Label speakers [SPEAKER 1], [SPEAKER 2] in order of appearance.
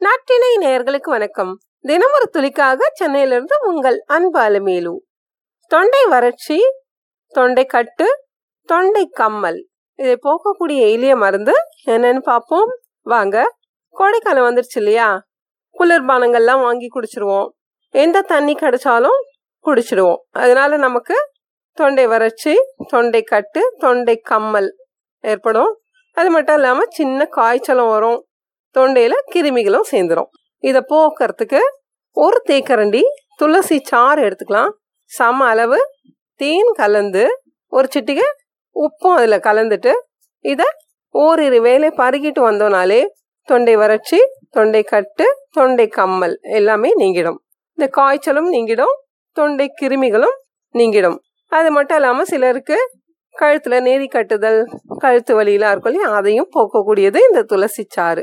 [SPEAKER 1] நாட்டினை நேயர்களுக்கு வணக்கம். தினமொரு துளிக்காக சென்னையிலிருந்து உங்கள் அன்பு அலமேலு. தொண்டை வறட்சி தொண்டை கட்டு தொண்டை கம்மல். இதை போக்கக்கூடிய எளிய மருந்து என்னன்னு பார்ப்போம். வாங்க கோடைக்காலம் வந்துருச்சு இல்லையா? குளிர்பானங்கள்லாம் வாங்கி குடிச்சிருவோம். எந்த தண்ணி கிடைச்சாலும் குடிச்சிடுவோம். அதனால நமக்கு தொண்டை வறட்சி தொண்டை கட்டு தொண்டை கம்மல் ஏற்படும். அது மட்டும் இல்லாமல் சின்ன காய்ச்சலும் வரும். தொண்டையில் கிருமிகளும் சேர்ந்துடும் இதை போக்குறதுக்கு ஒரு தேக்கரண்டி துளசி சாறு எடுத்துக்கலாம். சம அளவு தேன் கலந்து ஒரு சிட்டிகை உப்பும் அதில் கலந்துட்டு இதை ஓரிரு வேலை பருகிட்டு வந்தோனாலே தொண்டை வறட்சி தொண்டை கட்டு தொண்டை கம்மல் எல்லாமே நீங்கிடும். இந்த காய்ச்சலும் நீங்கிடும் தொண்டை கிருமிகளும் நீங்கிடும். அது மட்டும் இல்லாமல் சிலருக்கு கழுத்தில் நெறி கட்டுதல் கழுத்து வலியெல்லாம் இருக்கும் இல்லையா? அதையும் போக்கக்கூடியது இந்த துளசி சாறு.